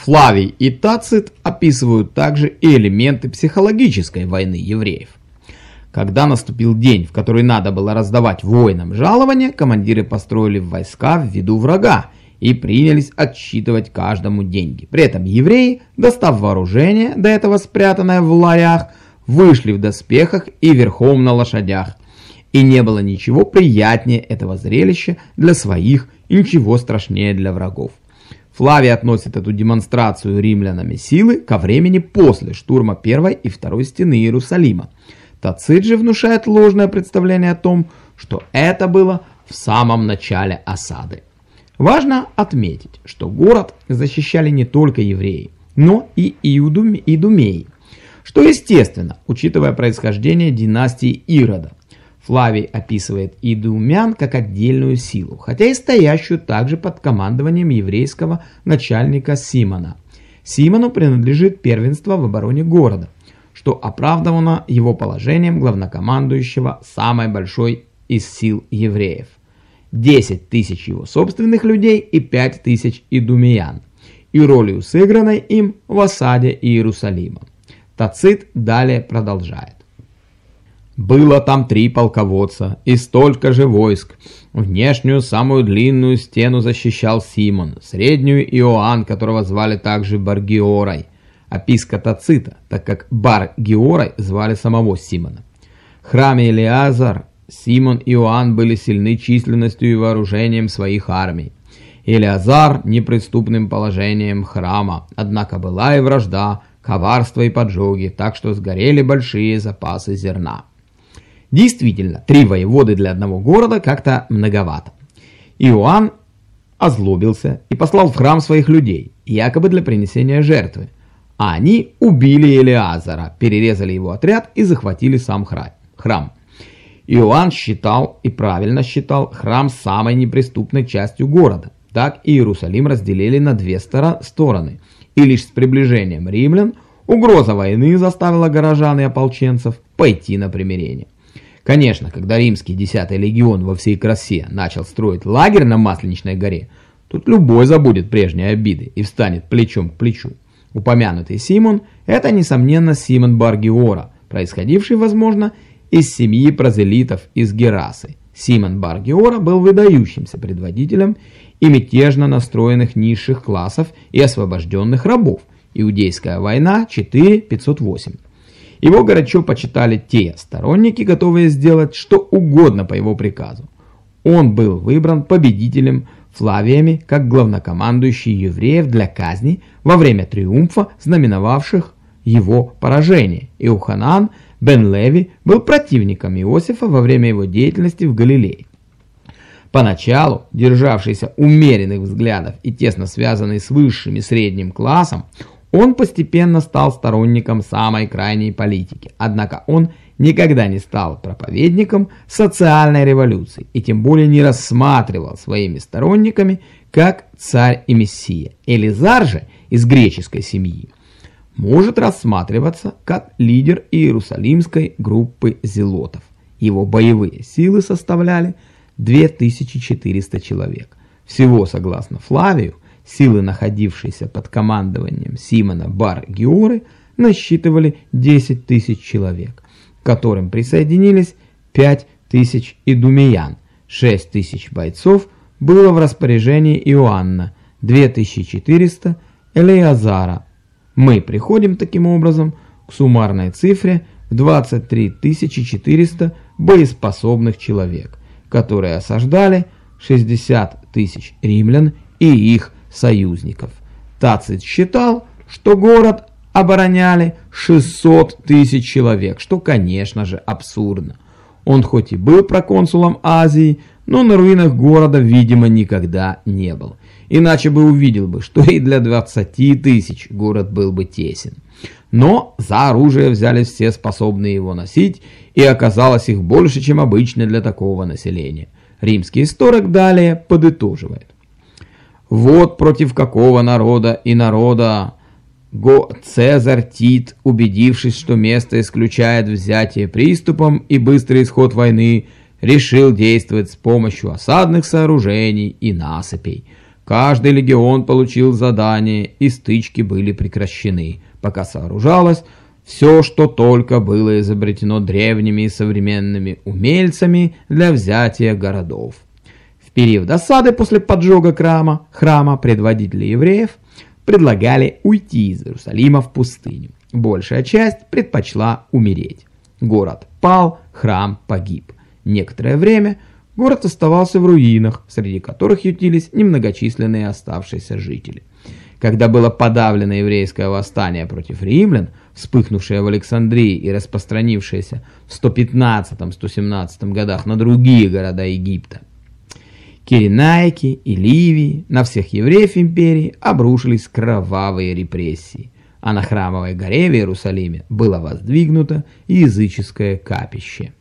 Флавий и Тацит описывают также и элементы психологической войны евреев. Когда наступил день, в который надо было раздавать воинам жалования, командиры построили войска в виду врага и принялись отсчитывать каждому деньги. При этом евреи, достав вооружение, до этого спрятанное в ларях, вышли в доспехах и верхом на лошадях. И не было ничего приятнее этого зрелища для своих и ничего страшнее для врагов. Флавий относит эту демонстрацию римлянами силы ко времени после штурма первой и второй стены Иерусалима. Тацит же внушает ложное представление о том, что это было в самом начале осады. Важно отметить, что город защищали не только евреи, но и иудумеи, что естественно, учитывая происхождение династии Ирода. Флавий описывает идумян как отдельную силу, хотя и стоящую также под командованием еврейского начальника Симона. Симону принадлежит первенство в обороне города, что оправдано его положением главнокомандующего самой большой из сил евреев. 10 тысяч его собственных людей и 5 тысяч идумиян, и ролью сыгранной им в осаде Иерусалима. Тацит далее продолжает. Было там три полководца и столько же войск. Внешнюю, самую длинную стену защищал Симон, среднюю Иоанн, которого звали также Баргиорой, описка Тацита, так как Бар-Георой звали самого Симона. В храме Илиазар Симон и Иоанн были сильны численностью и вооружением своих армий. Илиазар неприступным положением храма, однако была и вражда, коварство и поджоги, так что сгорели большие запасы зерна. Действительно, три воеводы для одного города как-то многовато. Иоанн озлобился и послал в храм своих людей, якобы для принесения жертвы. А они убили Елиазара, перерезали его отряд и захватили сам храм. Иоанн считал и правильно считал храм самой неприступной частью города. Так Иерусалим разделили на две стороны. И лишь с приближением римлян угроза войны заставила горожан и ополченцев пойти на примирение. Конечно, когда римский 10-й легион во всей красе начал строить лагерь на Масленичной горе, тут любой забудет прежние обиды и встанет плечом к плечу. Упомянутый Симон – это, несомненно, Симон Баргиора, происходивший, возможно, из семьи прозелитов из Герасы. Симон Баргиора был выдающимся предводителем и мятежно настроенных низших классов и освобожденных рабов. Иудейская война 4-508. Его горячо почитали те сторонники, готовые сделать что угодно по его приказу. Он был выбран победителем Флавиями как главнокомандующий евреев для казни во время триумфа, знаменовавших его поражение. Иоханан бен Леви был противником Иосифа во время его деятельности в Галилее. Поначалу, державшийся умеренных взглядов и тесно связанный с высшим и средним классом, он постепенно стал сторонником самой крайней политики, однако он никогда не стал проповедником социальной революции и тем более не рассматривал своими сторонниками как царь и мессия. Элизар же из греческой семьи может рассматриваться как лидер иерусалимской группы зелотов. Его боевые силы составляли 2400 человек. Всего, согласно Флавию, Силы, находившиеся под командованием Симона Бар-Георы, насчитывали 10 тысяч человек, к которым присоединились 5 тысяч идумиян, 6 тысяч бойцов было в распоряжении Иоанна, 2400 Элеазара. Мы приходим таким образом к суммарной цифре в 23 400 боеспособных человек, которые осаждали 60 тысяч римлян и их союзников. Тацит считал, что город обороняли 600 тысяч человек, что, конечно же, абсурдно. Он хоть и был проконсулом Азии, но на руинах города, видимо, никогда не был. Иначе бы увидел бы, что и для 20 тысяч город был бы тесен. Но за оружие взялись все способные его носить, и оказалось их больше, чем обычно для такого населения. Римский историк далее подытоживает. Вот против какого народа и народа Го Цезарь Тит, убедившись, что место исключает взятие приступом и быстрый исход войны, решил действовать с помощью осадных сооружений и насыпей. Каждый легион получил задание, и стычки были прекращены, пока сооружалось все, что только было изобретено древними и современными умельцами для взятия городов. Период осады после поджога храма, храма предводители евреев предлагали уйти из Иерусалима в пустыню. Большая часть предпочла умереть. Город пал, храм погиб. Некоторое время город оставался в руинах, среди которых ютились немногочисленные оставшиеся жители. Когда было подавлено еврейское восстание против римлян, вспыхнувшее в Александрии и распространившееся в 115-117 годах на другие города Египта, Киренайки и Ливии на всех евреев империи обрушились кровавые репрессии, а на храмовой горе в Иерусалиме было воздвигнуто языческое капище.